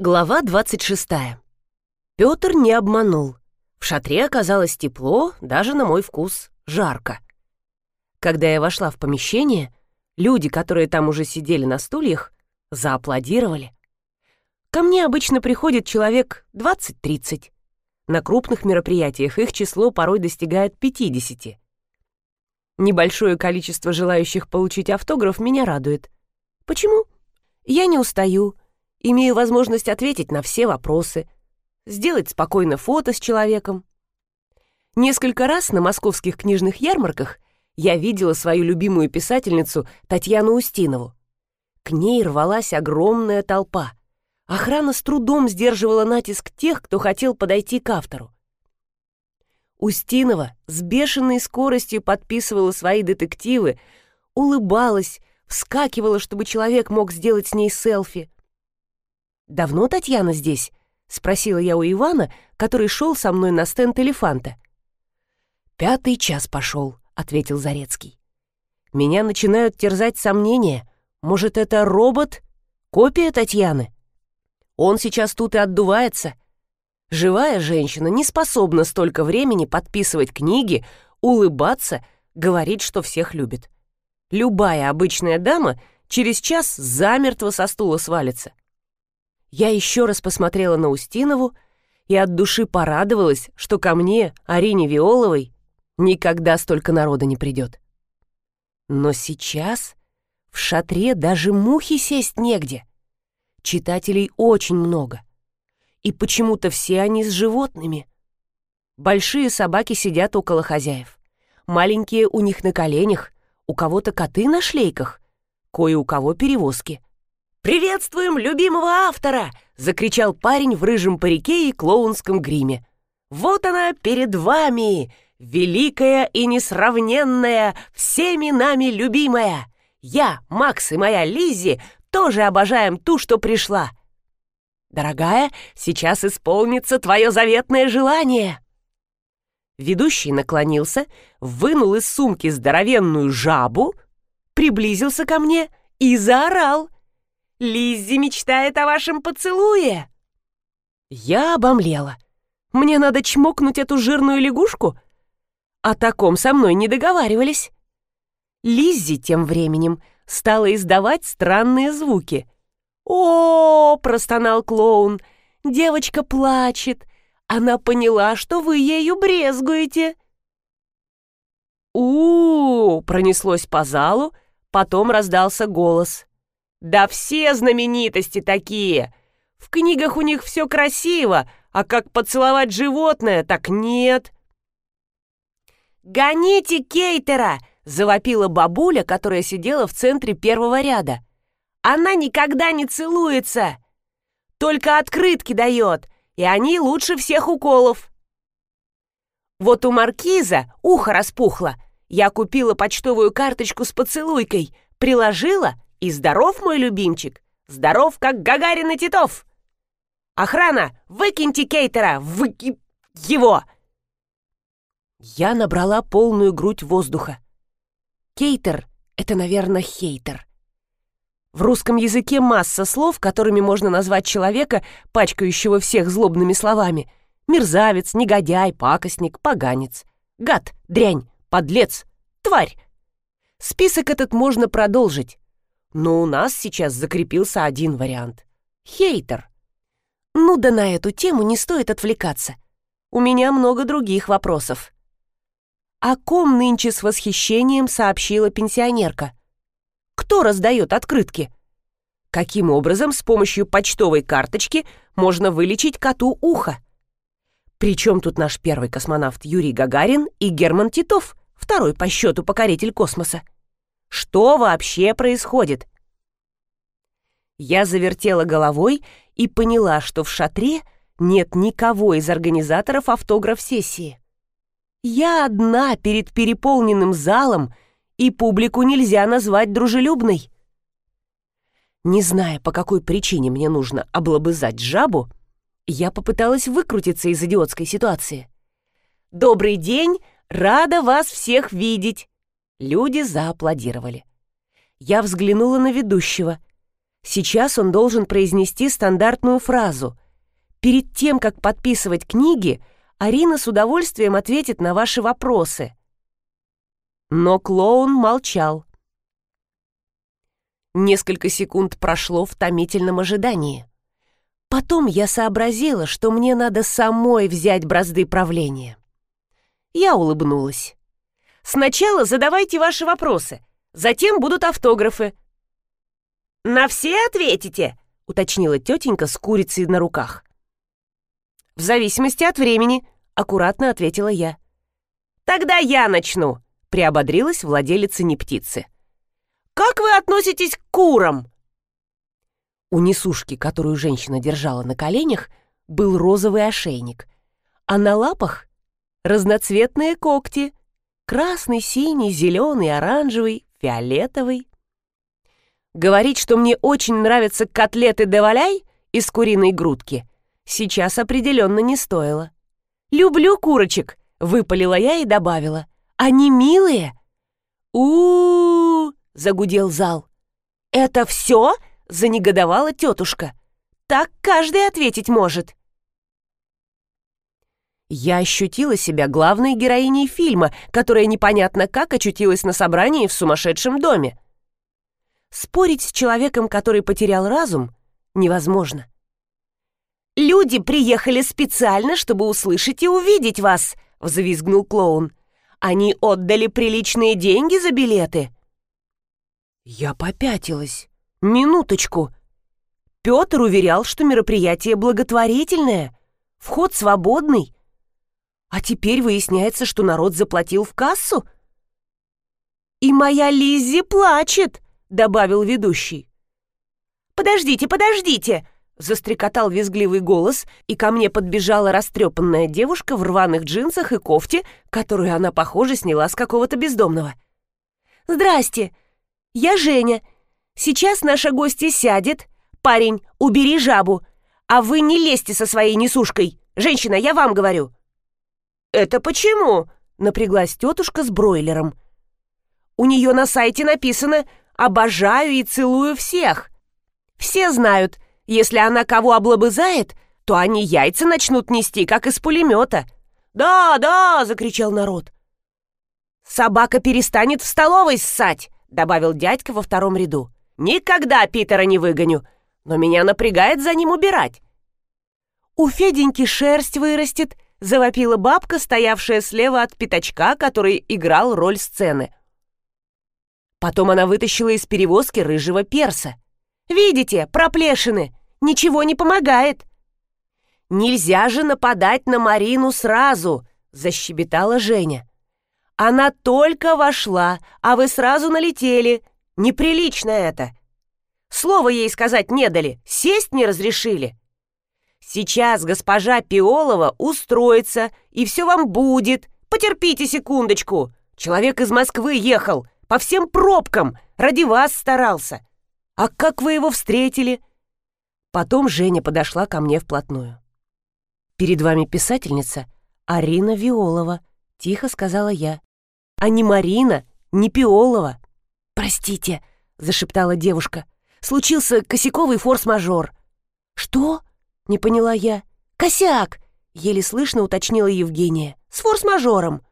Глава 26. Пётр не обманул. В шатре оказалось тепло, даже на мой вкус жарко. Когда я вошла в помещение, люди, которые там уже сидели на стульях, зааплодировали. Ко мне обычно приходит человек 20-30. На крупных мероприятиях их число порой достигает 50. Небольшое количество желающих получить автограф меня радует. Почему? Я не устаю, имею возможность ответить на все вопросы, сделать спокойно фото с человеком. Несколько раз на московских книжных ярмарках я видела свою любимую писательницу Татьяну Устинову. К ней рвалась огромная толпа. Охрана с трудом сдерживала натиск тех, кто хотел подойти к автору. Устинова с бешеной скоростью подписывала свои детективы, улыбалась, вскакивала, чтобы человек мог сделать с ней селфи. «Давно Татьяна здесь?» — спросила я у Ивана, который шел со мной на стенд элефанта. «Пятый час пошел», — ответил Зарецкий. «Меня начинают терзать сомнения. Может, это робот? Копия Татьяны? Он сейчас тут и отдувается. Живая женщина не способна столько времени подписывать книги, улыбаться, говорить, что всех любит. Любая обычная дама через час замертво со стула свалится. Я еще раз посмотрела на Устинову и от души порадовалась, что ко мне, Арине Виоловой, никогда столько народа не придет. Но сейчас в шатре даже мухи сесть негде. Читателей очень много. И почему-то все они с животными. Большие собаки сидят около хозяев. Маленькие у них на коленях, у кого-то коты на шлейках, кое у кого перевозки. «Приветствуем любимого автора!» — закричал парень в рыжем парике и клоунском гриме. «Вот она перед вами, великая и несравненная, всеми нами любимая! Я, Макс и моя Лиззи тоже обожаем ту, что пришла. Дорогая, сейчас исполнится твое заветное желание!» Ведущий наклонился, вынул из сумки здоровенную жабу, приблизился ко мне и заорал — Лиззи мечтает о вашем поцелуе!» Я обомлела. Мне надо чмокнуть эту жирную лягушку? О таком со мной не договаривались. Лиззи тем временем стала издавать странные звуки. «О, -о, -о простонал клоун, девочка плачет. Она поняла, что вы ею брезгуете. У, -у, -у пронеслось по залу, потом раздался голос. Да все знаменитости такие. В книгах у них все красиво, а как поцеловать животное, так нет. «Гоните Кейтера!» — завопила бабуля, которая сидела в центре первого ряда. «Она никогда не целуется! Только открытки дает, и они лучше всех уколов!» Вот у маркиза ухо распухло. Я купила почтовую карточку с поцелуйкой, приложила — и здоров мой любимчик, здоров, как Гагарин и Титов. Охрана, выкиньте Кейтера, выки... его!» Я набрала полную грудь воздуха. Кейтер — это, наверное, хейтер. В русском языке масса слов, которыми можно назвать человека, пачкающего всех злобными словами. Мерзавец, негодяй, пакостник, поганец. Гад, дрянь, подлец, тварь. Список этот можно продолжить. Но у нас сейчас закрепился один вариант. Хейтер. Ну да на эту тему не стоит отвлекаться. У меня много других вопросов. О ком нынче с восхищением сообщила пенсионерка? Кто раздает открытки? Каким образом с помощью почтовой карточки можно вылечить коту ухо? Причем тут наш первый космонавт Юрий Гагарин и Герман Титов, второй по счету покоритель космоса? Что вообще происходит? Я завертела головой и поняла, что в шатре нет никого из организаторов автограф-сессии. Я одна перед переполненным залом, и публику нельзя назвать дружелюбной. Не зная, по какой причине мне нужно облобызать жабу, я попыталась выкрутиться из идиотской ситуации. «Добрый день! Рада вас всех видеть!» Люди зааплодировали. Я взглянула на ведущего. Сейчас он должен произнести стандартную фразу. Перед тем, как подписывать книги, Арина с удовольствием ответит на ваши вопросы. Но клоун молчал. Несколько секунд прошло в томительном ожидании. Потом я сообразила, что мне надо самой взять бразды правления. Я улыбнулась. «Сначала задавайте ваши вопросы, затем будут автографы». «На все ответите?» — уточнила тетенька с курицей на руках. «В зависимости от времени», — аккуратно ответила я. «Тогда я начну», — приободрилась владелица не птицы. «Как вы относитесь к курам?» У несушки, которую женщина держала на коленях, был розовый ошейник, а на лапах — разноцветные когти — красный, синий, зеленый, оранжевый, фиолетовый. Говорить, что мне очень нравятся котлеты де из куриной грудки, сейчас определенно не стоило. «Люблю курочек», — выпалила я и добавила. «Они милые?» у, -у, -у загудел зал. «Это все?» занегодовала тетушка. «Так каждый ответить может». Я ощутила себя главной героиней фильма, которая непонятно как очутилась на собрании в сумасшедшем доме. Спорить с человеком, который потерял разум, невозможно. «Люди приехали специально, чтобы услышать и увидеть вас», — взвизгнул клоун. «Они отдали приличные деньги за билеты». Я попятилась. Минуточку. Петр уверял, что мероприятие благотворительное, вход свободный. А теперь выясняется, что народ заплатил в кассу. «И моя Лиззи плачет», — добавил ведущий. «Подождите, подождите!» — застрекотал визгливый голос, и ко мне подбежала растрепанная девушка в рваных джинсах и кофте, которую она, похоже, сняла с какого-то бездомного. «Здрасте! Я Женя, Сейчас наша гостья сядет. Парень, убери жабу. А вы не лезьте со своей несушкой. Женщина, я вам говорю». «Это почему?» — напряглась тетушка с бройлером. «У нее на сайте написано «Обожаю и целую всех». Все знают, если она кого облобызает, то они яйца начнут нести, как из пулемета. «Да, да!» — закричал народ. «Собака перестанет в столовой ссать!» — добавил дядька во втором ряду. Никогда Питера не выгоню, но меня напрягает за ним убирать. У Феденьки шерсть вырастет, завопила бабка, стоявшая слева от пятачка, который играл роль сцены. Потом она вытащила из перевозки рыжего перса. «Видите, проплешины! Ничего не помогает!» «Нельзя же нападать на Марину сразу!» — защебетала Женя. «Она только вошла, а вы сразу налетели. Неприлично это. Слово ей сказать не дали, сесть не разрешили. Сейчас госпожа Пиолова устроится, и все вам будет. Потерпите секундочку. Человек из Москвы ехал, по всем пробкам, ради вас старался. А как вы его встретили? Потом Женя подошла ко мне вплотную. «Перед вами писательница Арина Виолова», — тихо сказала я. «А не Марина, не Пиолова». «Простите», — зашептала девушка. «Случился косяковый форс-мажор». «Что?» — не поняла я. «Косяк!» — еле слышно уточнила Евгения. «С форс-мажором».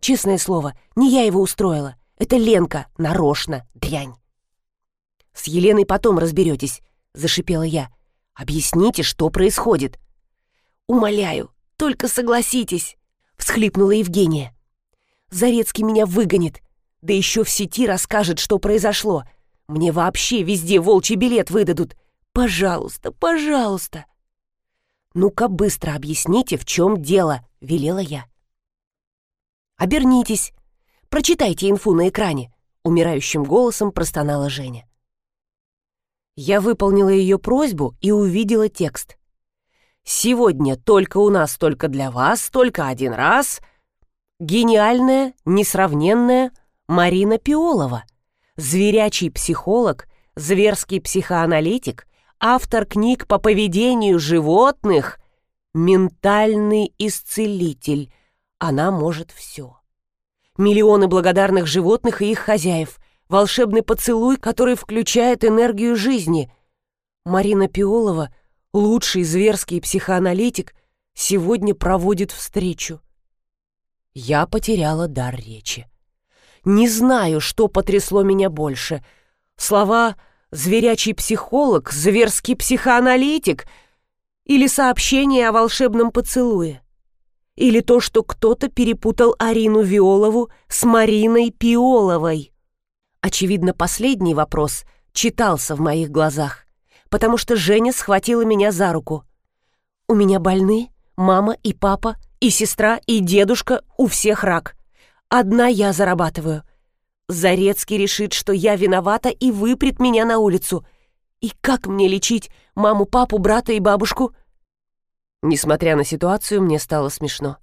Честное слово, не я его устроила. Это Ленка, нарочно, дрянь. «С Еленой потом разберетесь», — зашипела я. «Объясните, что происходит». «Умоляю, только согласитесь», — всхлипнула Евгения. «Зарецкий меня выгонит. Да еще в сети расскажет, что произошло. Мне вообще везде волчий билет выдадут. Пожалуйста, пожалуйста. Ну-ка быстро объясните, в чем дело, велела я. Обернитесь. Прочитайте инфу на экране, умирающим голосом простонала Женя. Я выполнила ее просьбу и увидела текст. «Сегодня только у нас, только для вас, только один раз. Гениальная, несравненная, Марина Пиолова, зверячий психолог, зверский психоаналитик, автор книг по поведению животных, ментальный исцелитель. Она может все. Миллионы благодарных животных и их хозяев, волшебный поцелуй, который включает энергию жизни. Марина Пиолова, лучший зверский психоаналитик, сегодня проводит встречу. Я потеряла дар речи. Не знаю, что потрясло меня больше. Слова «зверячий психолог», «зверский психоаналитик» или сообщение о волшебном поцелуе. Или то, что кто-то перепутал Арину Виолову с Мариной Пиоловой. Очевидно, последний вопрос читался в моих глазах, потому что Женя схватила меня за руку. «У меня больны мама и папа, и сестра, и дедушка, у всех рак. Одна я зарабатываю. Зарецкий решит, что я виновата и выпрет меня на улицу. И как мне лечить маму, папу, брата и бабушку? Несмотря на ситуацию, мне стало смешно.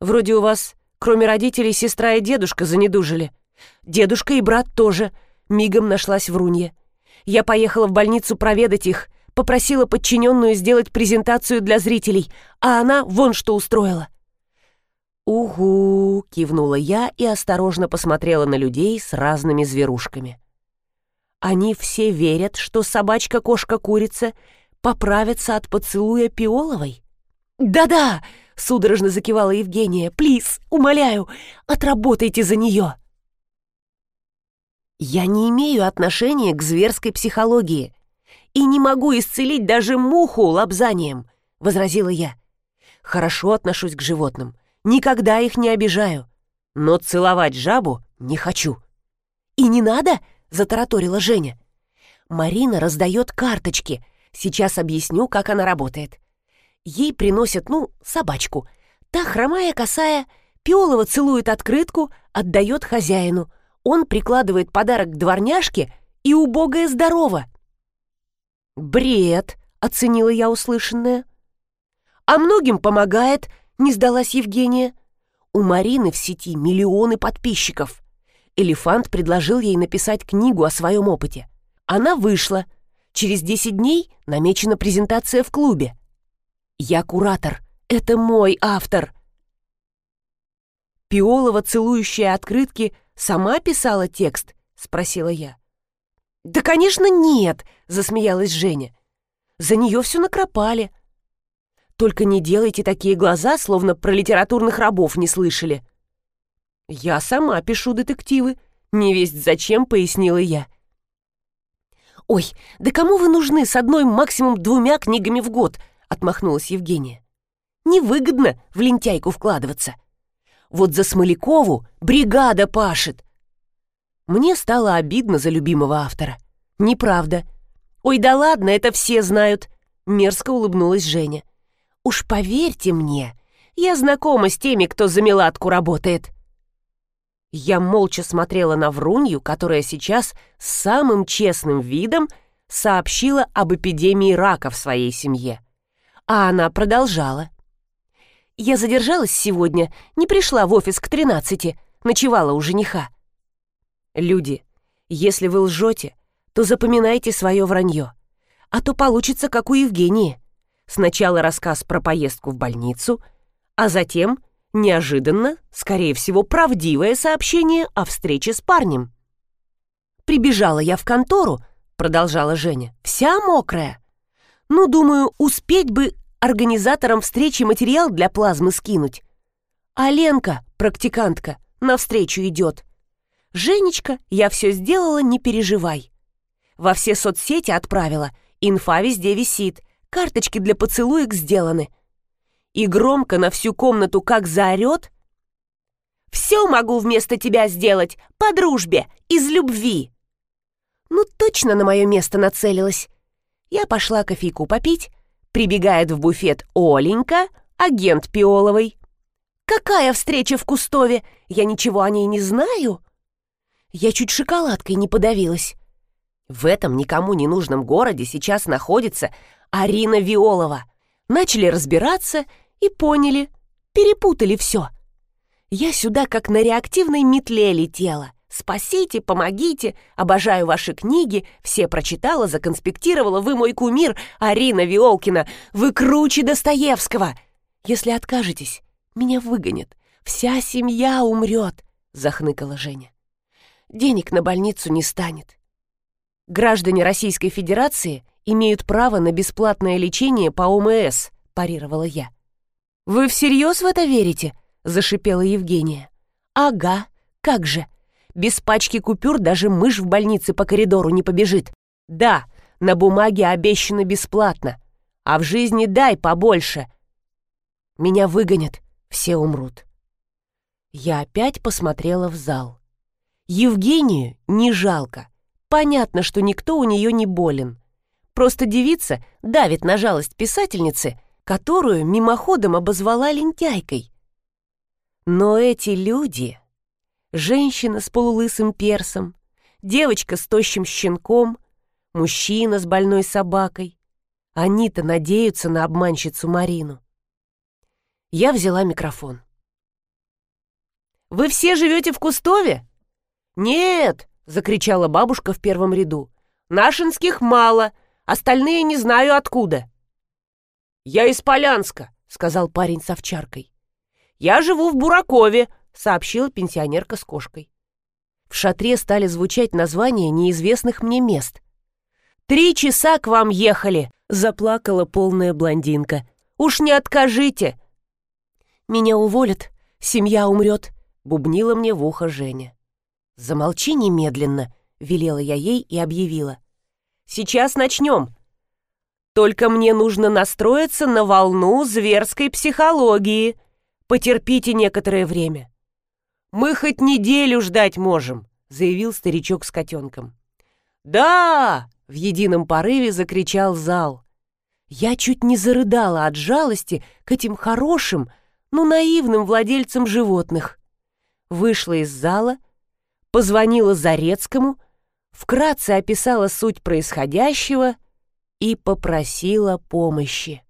Вроде у вас, кроме родителей, сестра и дедушка занедужили. Дедушка и брат тоже. Мигом нашлась врунья. Я поехала в больницу проведать их, попросила подчиненную сделать презентацию для зрителей, а она вон что устроила. «Угу!» — кивнула я и осторожно посмотрела на людей с разными зверушками. Они все верят, что собачка-кошка-курица поправится от поцелуя Пиоловой? «Да-да!» — судорожно закивала Евгения. «Плиз, умоляю, отработайте за нее!» «Я не имею отношения к зверской психологии и не могу исцелить даже муху лапзанием», — возразила я. «Хорошо отношусь к животным, никогда их не обижаю, но целовать жабу не хочу». «И не надо?» — затараторила Женя. «Марина раздает карточки. Сейчас объясню, как она работает. Ей приносят, ну, собачку. Та хромая, косая, Пиолова целует открытку, отдает хозяину. Он прикладывает подарок к дворняжке, и убогое здорово. «Бред!» — оценила я услышанное. «А многим помогает», — не сдалась Евгения. «У Марины в сети миллионы подписчиков. Элефант предложил ей написать книгу о своем опыте. Она вышла. Через 10 дней намечена презентация в клубе. Я куратор. Это мой автор». Пиолова, целующая открытки, сама писала текст?» — спросила я. «Да, конечно, нет!» — засмеялась Женя. «За нее все накропали. Только не делайте такие глаза, словно про литературных рабов не слышали». «Я сама пишу детективы», — невесть зачем, пояснила я. «Ой, да кому вы нужны с одной максимум двумя книгами в год?» — отмахнулась Евгения. «Невыгодно в лентяйку вкладываться. Вот за Смолякову бригада пашет, мне стало обидно за любимого автора. Неправда. «Ой, да ладно, это все знают», — мерзко улыбнулась Женя. «Уж поверьте мне, я знакома с теми, кто за меладку работает». Я молча смотрела на Врунью, которая сейчас с самым честным видом сообщила об эпидемии рака в своей семье. А она продолжала. «Я задержалась сегодня, не пришла в офис к тринадцати, ночевала у жениха. Люди, если вы лжете, то запоминайте свое вранье. А то получится, как у Евгении. Сначала рассказ про поездку в больницу, а затем, неожиданно, скорее всего, правдивое сообщение о встрече с парнем. «Прибежала я в контору», — продолжала Женя, — «вся мокрая. Ну, думаю, успеть бы организаторам встречи материал для плазмы скинуть. А Ленка, практикантка, навстречу идет. «Женечка, я все сделала, не переживай». Во все соцсети отправила, инфа везде висит, карточки для поцелуек сделаны. И громко на всю комнату как заорет. «Все могу вместо тебя сделать, по дружбе, из любви». Ну, точно на мое место нацелилась. Я пошла кофейку попить, прибегает в буфет Оленька, агент Пиоловой. «Какая встреча в Кустове? Я ничего о ней не знаю». Я чуть шоколадкой не подавилась. В этом никому не нужном городе сейчас находится Арина Виолова. Начали разбираться и поняли, перепутали все. Я сюда как на реактивной метле летела. Спасите, помогите, обожаю ваши книги, все прочитала, законспектировала, вы мой кумир, Арина Виолкина, вы круче Достоевского. Если откажетесь, меня выгонят, вся семья умрет, захныкала Женя. денег на больницу не станет. Граждане Российской Федерации имеют право на бесплатное лечение по ОМС, парировала я. Вы всерьез в это верите? зашипела Евгения. Ага, как же. Без пачки купюр даже мышь в больнице по коридору не побежит. Да, на бумаге обещано бесплатно, а в жизни дай побольше. Меня выгонят, все умрут. Я опять посмотрела в зал. Евгению не жалко. Понятно, что никто у нее не болен. Просто девица давит на жалость писательницы, которую мимоходом обозвала лентяйкой. Но эти люди... Женщина с полулысым персом, девочка с тощим щенком, мужчина с больной собакой. Они-то надеются на обманщицу Марину. Я взяла микрофон. «Вы все живете в Кустове?» «Нет!» — закричала бабушка в первом ряду. «Нашинских мало, остальные не знаю откуда». «Я из Полянска», — сказал парень с овчаркой. «Я живу в Буракове», — сообщила пенсионерка с кошкой. В шатре стали звучать названия неизвестных мне мест. «Три часа к вам ехали!» — заплакала полная блондинка. «Уж не откажите!» «Меня уволят, семья умрет», — бубнила мне в ухо Женя. «Замолчи немедленно», — велела я ей и объявила. «Сейчас начнем. Только мне нужно настроиться на волну зверской психологии. Потерпите некоторое время». «Мы хоть неделю ждать можем», — заявил старичок с котенком. «Да!» — в едином порыве закричал зал. Я чуть не зарыдала от жалости к этим хорошим, но наивным владельцам животных. Вышла из зала, позвонила Зарецкому, вкратце описала суть происходящего и попросила помощи.